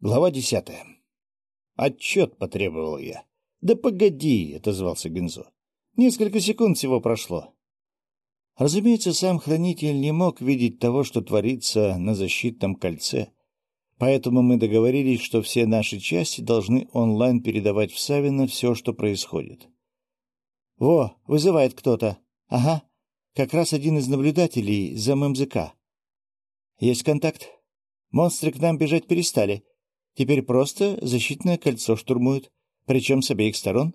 Глава десятая. «Отчет потребовал я». «Да погоди», — отозвался Гензо. «Несколько секунд всего прошло». Разумеется, сам хранитель не мог видеть того, что творится на защитном кольце, поэтому мы договорились, что все наши части должны онлайн передавать в Савино все, что происходит. «Во, вызывает кто-то. Ага, как раз один из наблюдателей за ММЗК. Есть контакт. Монстры к нам бежать перестали». Теперь просто защитное кольцо штурмуют, причем с обеих сторон.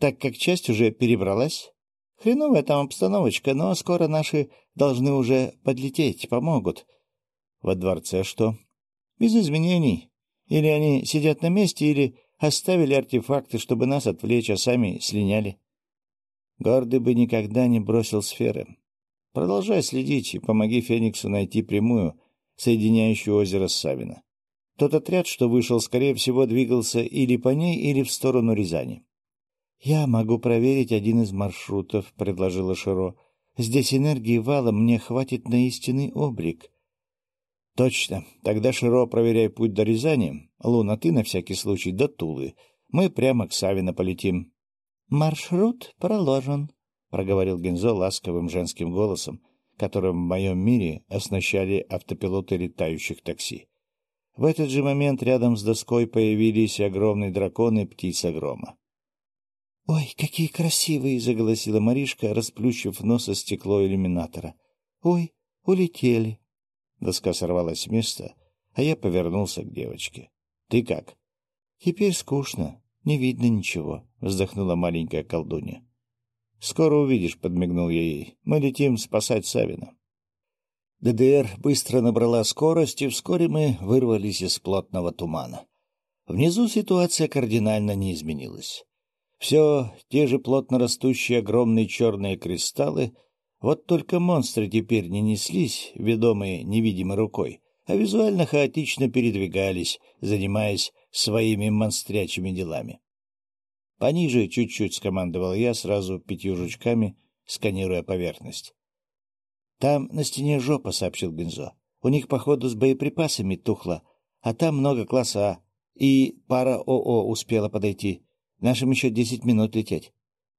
Так как часть уже перебралась. Хреновая там обстановочка, но скоро наши должны уже подлететь, помогут. Во дворце что? Без изменений. Или они сидят на месте, или оставили артефакты, чтобы нас отвлечь, а сами слиняли. Гордый бы никогда не бросил сферы. Продолжай следить и помоги Фениксу найти прямую, соединяющую озеро с Савино. Тот отряд, что вышел, скорее всего, двигался или по ней, или в сторону Рязани. — Я могу проверить один из маршрутов, — предложила Широ. — Здесь энергии валом мне хватит на истинный облик. — Точно. Тогда, Широ, проверяй путь до Рязани. Луна, ты на всякий случай до Тулы. Мы прямо к Савино полетим. — Маршрут проложен, — проговорил Гензо ласковым женским голосом, которым в моем мире оснащали автопилоты летающих такси. В этот же момент рядом с доской появились огромный дракон и птица грома. — Ой, какие красивые! — заголосила Маришка, расплющив нос о стекло иллюминатора. — Ой, улетели! Доска сорвалась с места, а я повернулся к девочке. — Ты как? — Теперь скучно, не видно ничего, — вздохнула маленькая колдунья. — Скоро увидишь, — подмигнул я ей. — Мы летим спасать Савина. ДДР быстро набрала скорость, и вскоре мы вырвались из плотного тумана. Внизу ситуация кардинально не изменилась. Все те же плотно растущие огромные черные кристаллы, вот только монстры теперь не неслись, ведомые невидимой рукой, а визуально хаотично передвигались, занимаясь своими монстрячими делами. «Пониже чуть-чуть», — скомандовал я, сразу пятью жучками, сканируя поверхность. Там на стене жопа, — сообщил Бензо. У них, походу, с боеприпасами тухло, а там много класса А. И пара ОО успела подойти. Нашим еще десять минут лететь.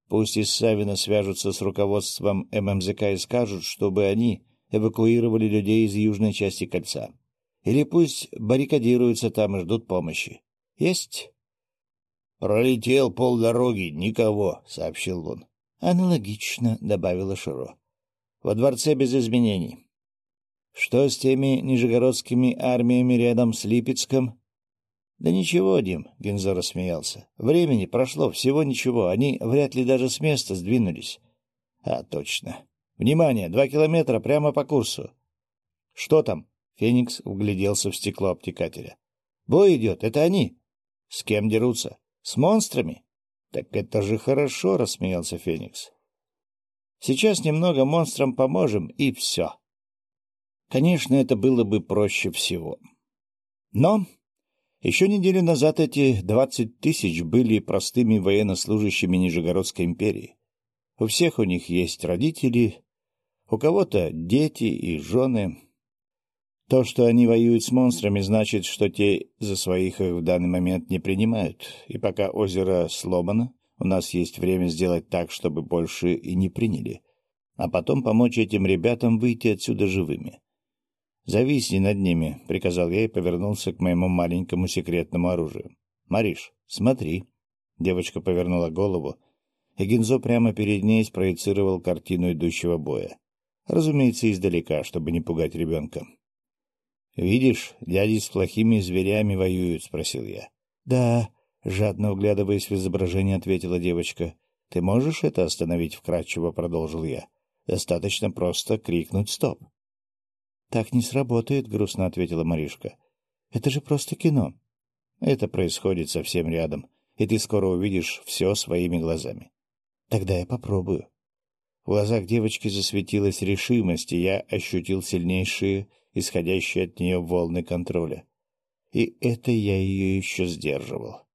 Пусть из Савина свяжутся с руководством ММЗК и скажут, чтобы они эвакуировали людей из южной части кольца. Или пусть баррикадируются там и ждут помощи. Есть? — Пролетел полдороги, никого, — сообщил он. — Аналогично, — добавила Широ. Во дворце без изменений. Что с теми нижегородскими армиями рядом с Липецком? Да ничего, Дим, Гензо рассмеялся. Времени прошло всего ничего, они вряд ли даже с места сдвинулись. А, точно. Внимание, два километра прямо по курсу. Что там? Феникс угляделся в стекло обтекателя. Бой идет, это они. С кем дерутся? С монстрами? Так это же хорошо, рассмеялся Феникс. Сейчас немного монстрам поможем, и все. Конечно, это было бы проще всего. Но еще неделю назад эти двадцать тысяч были простыми военнослужащими Нижегородской империи. У всех у них есть родители, у кого-то дети и жены. То, что они воюют с монстрами, значит, что те за своих их в данный момент не принимают. И пока озеро сломано, у нас есть время сделать так, чтобы больше и не приняли, а потом помочь этим ребятам выйти отсюда живыми. «Зависни над ними», — приказал я и повернулся к моему маленькому секретному оружию. «Мариш, смотри». Девочка повернула голову, и Гинзо прямо перед ней спроецировал картину идущего боя. Разумеется, издалека, чтобы не пугать ребенка. «Видишь, дяди с плохими зверями воюют?» — спросил я. «Да», — жадно углядываясь в изображение, ответила девочка. — Ты можешь это остановить вкратчиво? — продолжил я. — Достаточно просто крикнуть «стоп». — Так не сработает, — грустно ответила Маришка. — Это же просто кино. Это происходит совсем рядом, и ты скоро увидишь все своими глазами. Тогда я попробую. В глазах девочки засветилась решимость, и я ощутил сильнейшие, исходящие от нее волны контроля. И это я ее еще сдерживал.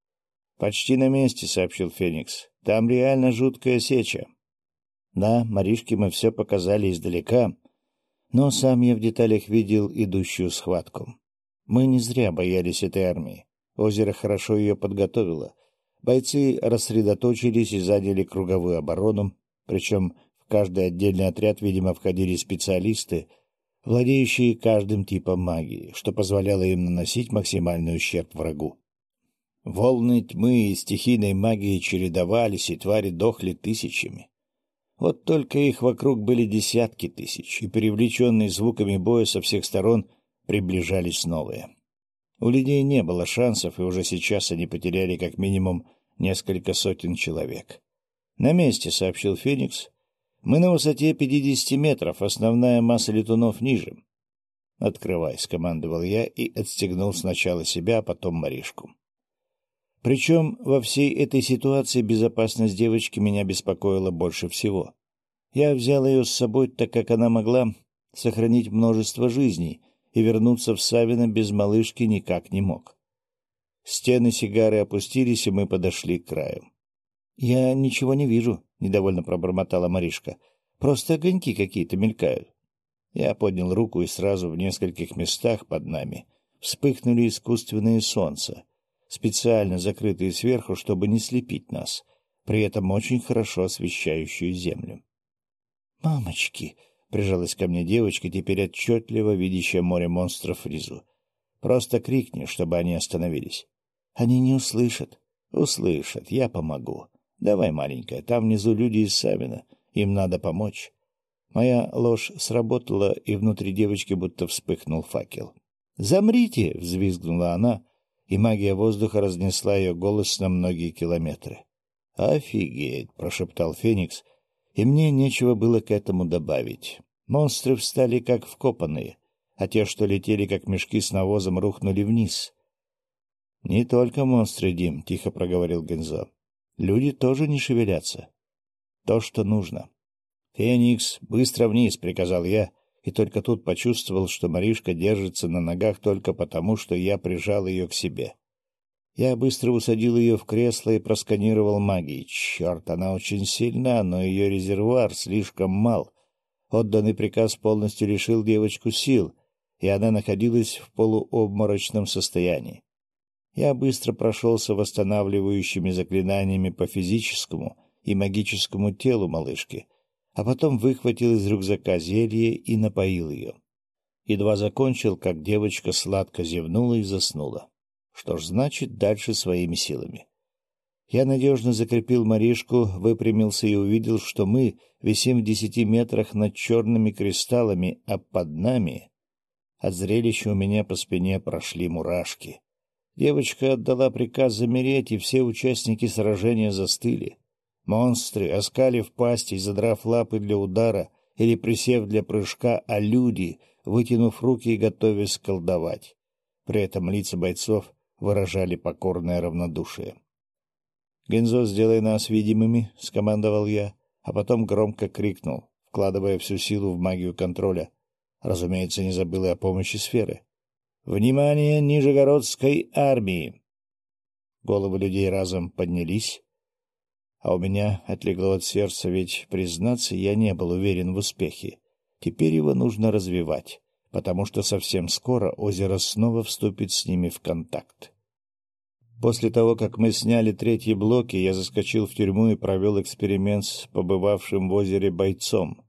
«Почти на месте», — сообщил Феникс. «Там реально жуткая сеча». Да, Маришке мы все показали издалека, но сам я в деталях видел идущую схватку. Мы не зря боялись этой армии. Озеро хорошо ее подготовило. Бойцы рассредоточились и заняли круговую оборону, причем в каждый отдельный отряд, видимо, входили специалисты, владеющие каждым типом магии, что позволяло им наносить максимальный ущерб врагу. Волны тьмы и стихийной магии чередовались, и твари дохли тысячами. Вот только их вокруг были десятки тысяч, и, привлеченные звуками боя со всех сторон, приближались новые. У людей не было шансов, и уже сейчас они потеряли как минимум несколько сотен человек. «На месте», — сообщил Феникс. «Мы на высоте 50 метров, основная масса летунов ниже». «Открывай», — скомандовал я и отстегнул сначала себя, а потом Маришку. Причем во всей этой ситуации безопасность девочки меня беспокоила больше всего. Я взял ее с собой, так как она могла сохранить множество жизней, и вернуться в Савино без малышки никак не мог. Стены сигары опустились, и мы подошли к краю. — Я ничего не вижу, — недовольно пробормотала Маришка. — Просто огоньки какие-то мелькают. Я поднял руку, и сразу в нескольких местах под нами вспыхнули искусственные солнца, специально закрытые сверху, чтобы не слепить нас, при этом очень хорошо освещающую землю. «Мамочки!» — прижалась ко мне девочка, теперь отчетливо видящая море монстров внизу. «Просто крикни, чтобы они остановились». «Они не услышат». «Услышат, я помогу. Давай, маленькая, там внизу люди из Савина, им надо помочь». Моя ложь сработала, и внутри девочки будто вспыхнул факел. «Замрите!» — взвизгнула она, и магия воздуха разнесла ее голос на многие километры. «Офигеть!» — прошептал Феникс — и мне нечего было к этому добавить. Монстры встали как вкопанные, а те, что летели как мешки с навозом, рухнули вниз. — Не только монстры, Дим, — тихо проговорил Гензо. — Люди тоже не шевелятся. То, что нужно. — Феникс, быстро вниз, — приказал я, и только тут почувствовал, что Маришка держится на ногах только потому, что я прижал ее к себе. — я быстро усадил ее в кресло и просканировал магией. Черт, она очень сильна, но ее резервуар слишком мал. Отданный приказ полностью лишил девочку сил, и она находилась в полуобморочном состоянии. Я быстро прошелся восстанавливающими заклинаниями по физическому и магическому телу малышки, а потом выхватил из рюкзака зелье и напоил ее. Едва закончил, как девочка сладко зевнула и заснула. Что ж, значит, дальше своими силами. Я надежно закрепил Маришку, выпрямился и увидел, что мы висим в десяти метрах над черными кристаллами, а под нами... От зрелища у меня по спине прошли мурашки. Девочка отдала приказ замереть, и все участники сражения застыли. Монстры, оскалив пасти задрав лапы для удара или присев для прыжка, а люди, вытянув руки и готовясь колдовать. При этом лица бойцов выражали покорное равнодушие. «Гензо, сделай нас видимыми», — скомандовал я, а потом громко крикнул, вкладывая всю силу в магию контроля. Разумеется, не забыл и о помощи сферы. «Внимание Нижегородской армии!» Головы людей разом поднялись, а у меня отлегло от сердца, ведь, признаться, я не был уверен в успехе. Теперь его нужно развивать потому что совсем скоро озеро снова вступит с ними в контакт. После того, как мы сняли третьи блоки, я заскочил в тюрьму и провел эксперимент с побывавшим в озере бойцом.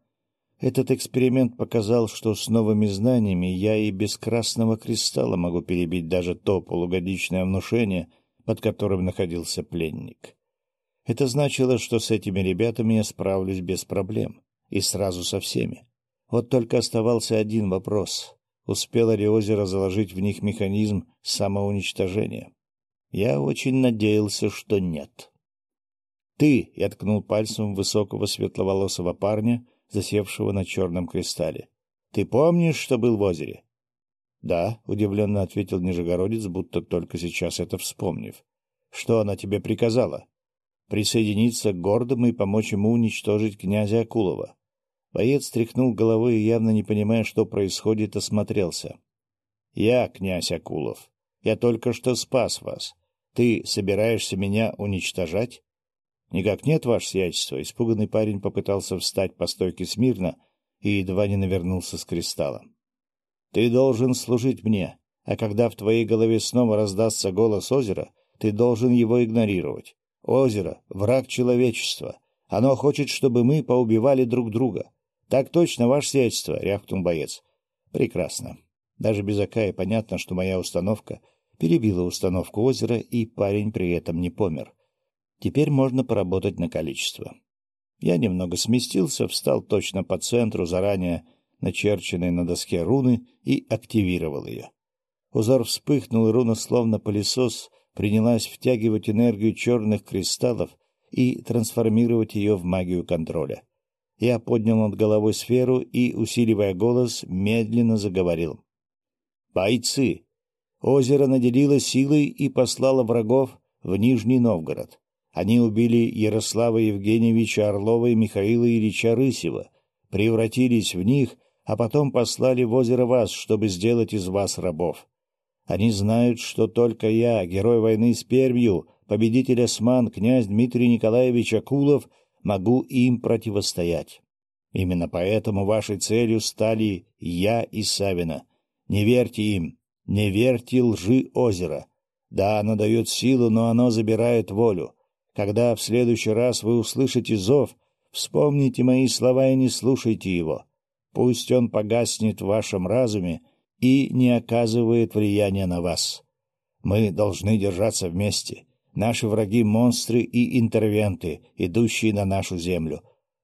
Этот эксперимент показал, что с новыми знаниями я и без красного кристалла могу перебить даже то полугодичное внушение, под которым находился пленник. Это значило, что с этими ребятами я справлюсь без проблем, и сразу со всеми. Вот только оставался один вопрос. Успело ли озеро заложить в них механизм самоуничтожения? Я очень надеялся, что нет. «Ты!» — я ткнул пальцем высокого светловолосого парня, засевшего на черном кристалле. «Ты помнишь, что был в озере?» «Да», — удивленно ответил Нижегородец, будто только сейчас это вспомнив. «Что она тебе приказала?» «Присоединиться к гордому и помочь ему уничтожить князя Акулова. Боец тряхнул головой и, явно не понимая, что происходит, осмотрелся. — Я, князь Акулов, я только что спас вас. Ты собираешься меня уничтожать? — Никак нет, ваше сиятельство. Испуганный парень попытался встать по стойке смирно и едва не навернулся с кристалла. — Ты должен служить мне, А когда в твоей голове снова раздастся голос озера, ты должен его игнорировать. Озеро — враг человечества. Оно хочет, чтобы мы поубивали друг друга. — Так точно, ваше сиятельство, — рявкнул боец. — Прекрасно. Даже без Акая понятно, что моя установка перебила установку озера, и парень при этом не помер. Теперь можно поработать на количество. Я немного сместился, встал точно по центру заранее начерченной на доске руны и активировал ее. Узор вспыхнул, и руна, словно пылесос, принялась втягивать энергию черных кристаллов и трансформировать ее в магию контроля. Я поднял над головой сферу и, усиливая голос, медленно заговорил. «Бойцы! Озеро наделило силой и послало врагов в Нижний Новгород. Они убили Ярослава Евгеньевича Орлова и Михаила Ильича Рысева, превратились в них, а потом послали в озеро вас, чтобы сделать из вас рабов. Они знают, что только я, герой войны с Пермью, победитель осман, князь Дмитрий Николаевич Акулов, могу им противостоять. Именно поэтому вашей целью стали я и Савина. Не верьте им, не верьте лжи озера. Да, оно дает силу, но оно забирает волю. Когда в следующий раз вы услышите зов, вспомните мои слова и не слушайте его. Пусть он погаснет в вашем разуме и не оказывает влияния на вас. Мы должны держаться вместе. Наши враги — монстры и интервенты, идущие на нашу землю.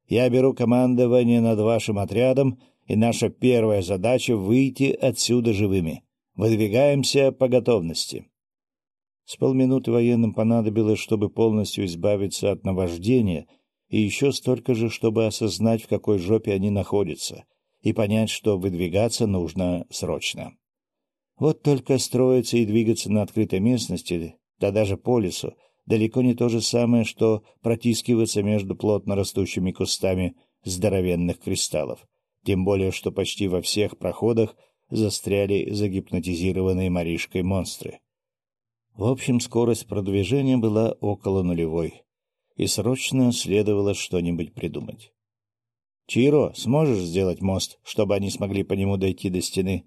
Я беру командование над вашим отрядом, и наша первая задача — выйти отсюда живыми. Выдвигаемся по готовности. С полминуты военным понадобилось, чтобы полностью избавиться от наваждения, и еще столько же, чтобы осознать, в какой жопе они находятся, и понять, что выдвигаться нужно срочно. Вот только строиться и двигаться на открытой местности, да даже по лесу, далеко не то же самое, что протискиваться между плотно растущими кустами здоровенных кристаллов. Тем более, что почти во всех проходах застряли загипнотизированные Маришкой монстры. В общем, скорость продвижения была около нулевой, и срочно следовало что-нибудь придумать. — Чиро, сможешь сделать мост, чтобы они смогли по нему дойти до стены?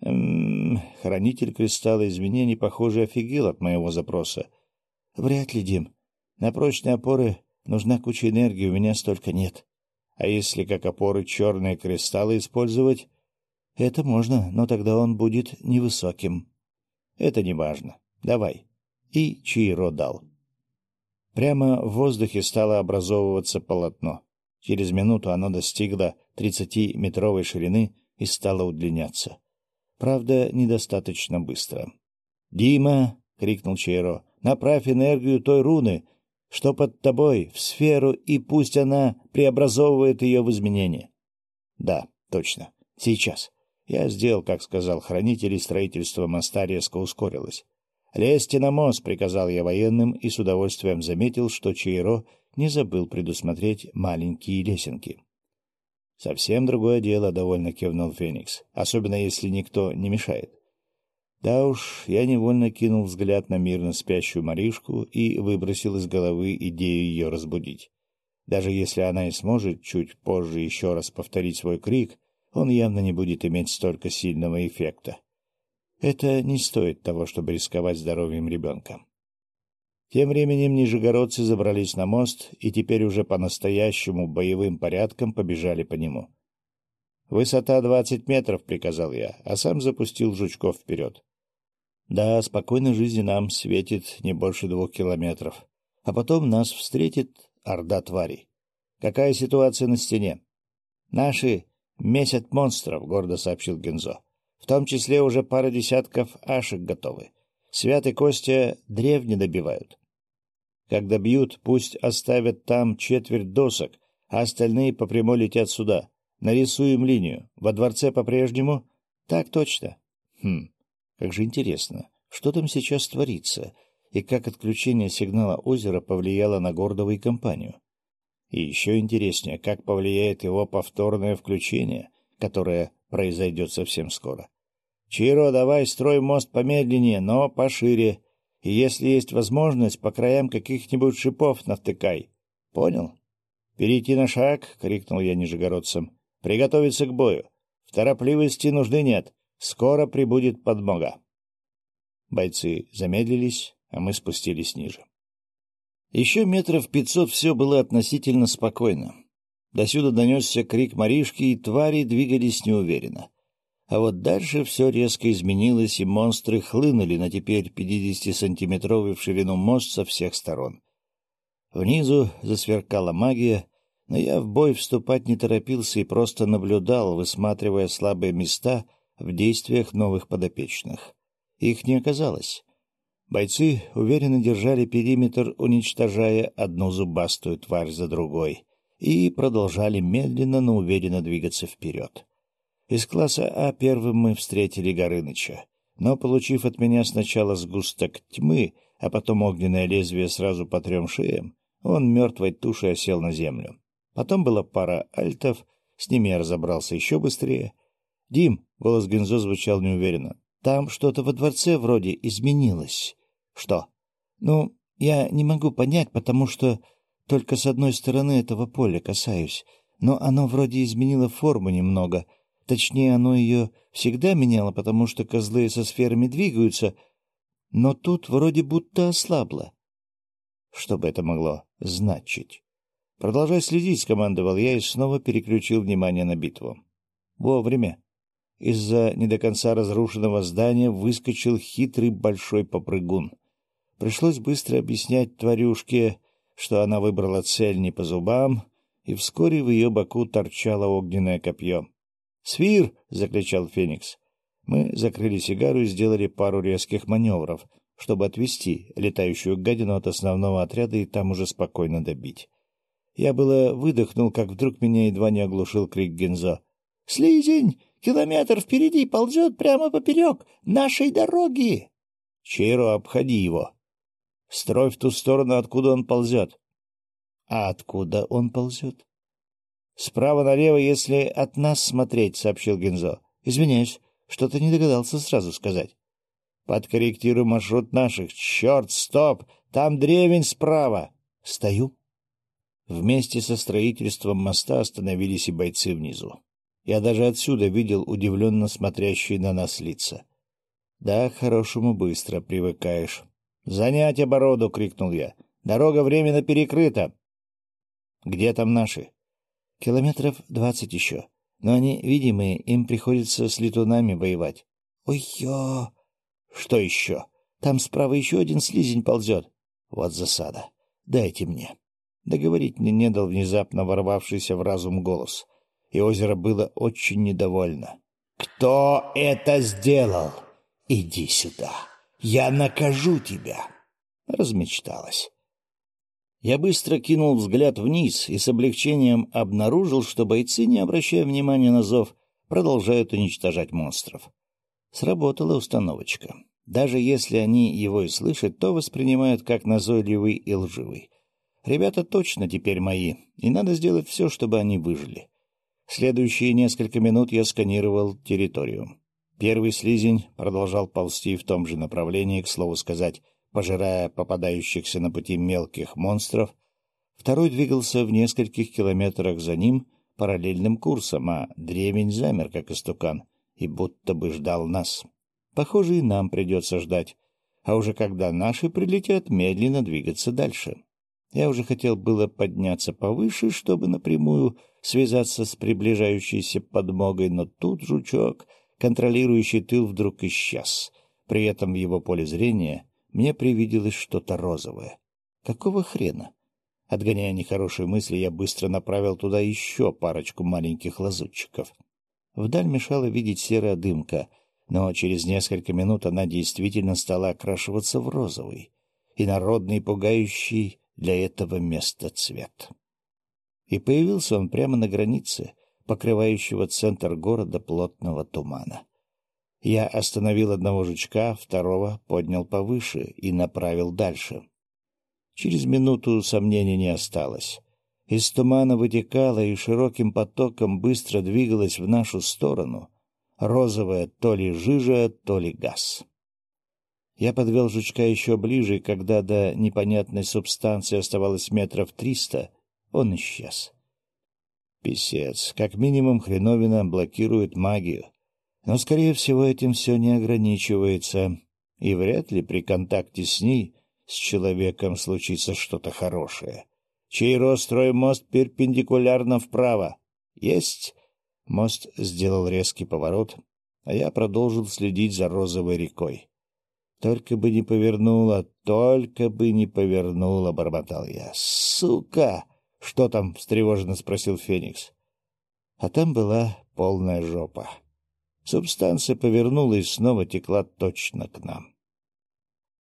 Эм, хранитель кристалла изменений, похоже, офигел от моего запроса. — Вряд ли, Дим. На прочные опоры нужна куча энергии, у меня столько нет. А если как опоры черные кристаллы использовать? Это можно, но тогда он будет невысоким. Это не важно. Давай. И Чиро дал. Прямо в воздухе стало образовываться полотно. Через минуту оно достигло тридцатиметровой ширины и стало удлиняться. Правда, недостаточно быстро. «Дима!» — крикнул Чиро. «Направь энергию той руны, что под тобой, в сферу, и пусть она преобразовывает ее в изменения». «Да, точно. Сейчас». Я сделал, как сказал хранитель, и строительство моста резко ускорилось. «Лезьте на мост», — приказал я военным и с удовольствием заметил, что Чейро не забыл предусмотреть маленькие лесенки. «Совсем другое дело», — довольно кивнул Феникс, «особенно если никто не мешает». Да уж, я невольно кинул взгляд на мирно спящую Маришку и выбросил из головы идею ее разбудить. Даже если она и сможет чуть позже еще раз повторить свой крик, он явно не будет иметь столько сильного эффекта. Это не стоит того, чтобы рисковать здоровьем ребенка. Тем временем нижегородцы забрались на мост и теперь уже по-настоящему боевым порядком побежали по нему. «Высота двадцать метров», — приказал я, а сам запустил жучков вперед. «Да, спокойной жизни нам светит не больше двух километров, а потом нас встретит орда тварей. Какая ситуация на стене?» «Наши месят монстров», — гордо сообщил Гензо. В том числе уже пара десятков ашек готовы. Святый Костя древне добивают. Когда бьют, пусть оставят там четверть досок, а остальные по прямой летят сюда. Нарисуем линию. Во дворце по-прежнему? Так точно. Хм, как же интересно, что там сейчас творится, и как отключение сигнала озера повлияло на Гордова и компанию. И еще интереснее, как повлияет его повторное включение, которое произойдет совсем скоро. Чиро, давай строй мост помедленнее, но пошире. И если есть возможность, по краям каких-нибудь шипов навтыкай. Понял? Перейти на шаг, — крикнул я нижегородцам. Приготовиться к бою. В торопливости нужды нет. Скоро прибудет подмога. Бойцы замедлились, а мы спустились ниже. Еще метров пятьсот все было относительно спокойно. Досюда донесся крик Маришки, и твари двигались неуверенно. А вот дальше все резко изменилось, и монстры хлынули на теперь 50-сантиметровый в ширину мост со всех сторон. Внизу засверкала магия, но я в бой вступать не торопился и просто наблюдал, высматривая слабые места в действиях новых подопечных. Их не оказалось. Бойцы уверенно держали периметр, уничтожая одну зубастую тварь за другой, и продолжали медленно, но уверенно двигаться вперед. Из класса А первым мы встретили Горыныча, но, получив от меня сначала сгусток тьмы, а потом огненное лезвие сразу по трем шеям, он мертвой тушей осел на землю. Потом была пара альтов, с ними я разобрался еще быстрее. — Дим, — голос Гензо звучал неуверенно, — там что-то во дворце вроде изменилось. Что? Ну, я не могу понять, потому что только с одной стороны этого поля касаюсь. Но оно вроде изменило форму немного. Точнее, оно ее всегда меняло, потому что козлы со сферами двигаются. Но тут вроде будто ослабло. Что бы это могло значить? Продолжай следить, — скомандовал я и снова переключил внимание на битву. Вовремя. Из-за не до конца разрушенного здания выскочил хитрый большой попрыгун — Пришлось быстро объяснять тварюшке, что она выбрала цель не по зубам, и вскоре в ее боку торчало огненное копье. «Свир!» — закричал Феникс. Мы закрыли сигару и сделали пару резких маневров, чтобы отвести летающую гадину от основного отряда и там уже спокойно добить. Я было выдохнул, как вдруг меня едва не оглушил крик Гензо. «Слизень! Километр впереди ползет прямо поперек нашей дороги!» «Чейро, обходи его!» Строй в ту сторону, откуда он ползет. — А откуда он ползет? — Справа налево, если от нас смотреть, — сообщил Гензо. — Извиняюсь, что-то не догадался сразу сказать. — Подкорректируй маршрут наших. Черт, стоп! Там древень справа! — Стою. Вместе со строительством моста остановились и бойцы внизу. Я даже отсюда видел удивленно смотрящие на нас лица. Да, к хорошему быстро привыкаешь. «Занять оборону!» — крикнул я. «Дорога временно перекрыта!» «Где там наши?» «Километров двадцать еще. Но они видимые, им приходится с летунами воевать». «Ой-ё!» «Что еще?» «Там справа еще один слизень ползет». «Вот засада. Дайте мне». Договорить мне не дал внезапно ворвавшийся в разум голос. И озеро было очень недовольно. «Кто это сделал? Иди сюда!» Я накажу тебя!» Размечталась. Я быстро кинул взгляд вниз и с облегчением обнаружил, что бойцы, не обращая внимания на зов, продолжают уничтожать монстров. Сработала установочка. Даже если они его и слышат, то воспринимают как назойливый и лживый. Ребята точно теперь мои, и надо сделать все, чтобы они выжили. Следующие несколько минут я сканировал территорию. Первый слизень продолжал ползти в том же направлении, к слову сказать, пожирая попадающихся на пути мелких монстров. Второй двигался в нескольких километрах за ним параллельным курсом, а древень замер, как истукан, и будто бы ждал нас. Похоже, и нам придется ждать, а уже когда наши прилетят, медленно двигаться дальше. Я уже хотел было подняться повыше, чтобы напрямую связаться с приближающейся подмогой, но тут жучок контролирующий тыл вдруг исчез. При этом в его поле зрения мне привиделось что-то розовое. Какого хрена? Отгоняя нехорошие мысли, я быстро направил туда еще парочку маленьких лазутчиков. Вдаль мешала видеть серая дымка, но через несколько минут она действительно стала окрашиваться в розовый и народный пугающий для этого места цвет. И появился он прямо на границе, покрывающего центр города плотного тумана. Я остановил одного жучка, второго поднял повыше и направил дальше. Через минуту сомнений не осталось. Из тумана вытекала и широким потоком быстро двигалась в нашу сторону розовая то ли жижа, то ли газ. Я подвел жучка еще ближе, и когда до непонятной субстанции оставалось метров триста, он исчез. Писец. Как минимум, хреновина блокирует магию. Но, скорее всего, этим все не ограничивается. и вряд ли при контакте с ней с человеком случится что-то хорошее. Чейро, строим мост перпендикулярно вправо. Есть. Мост сделал резкий поворот, а я продолжил следить за розовой рекой. Только бы не повернула, только бы не повернула, — бормотал я. «Сука!» «Что там?» — встревоженно спросил Феникс. А там была полная жопа. Субстанция повернула и снова текла точно к нам.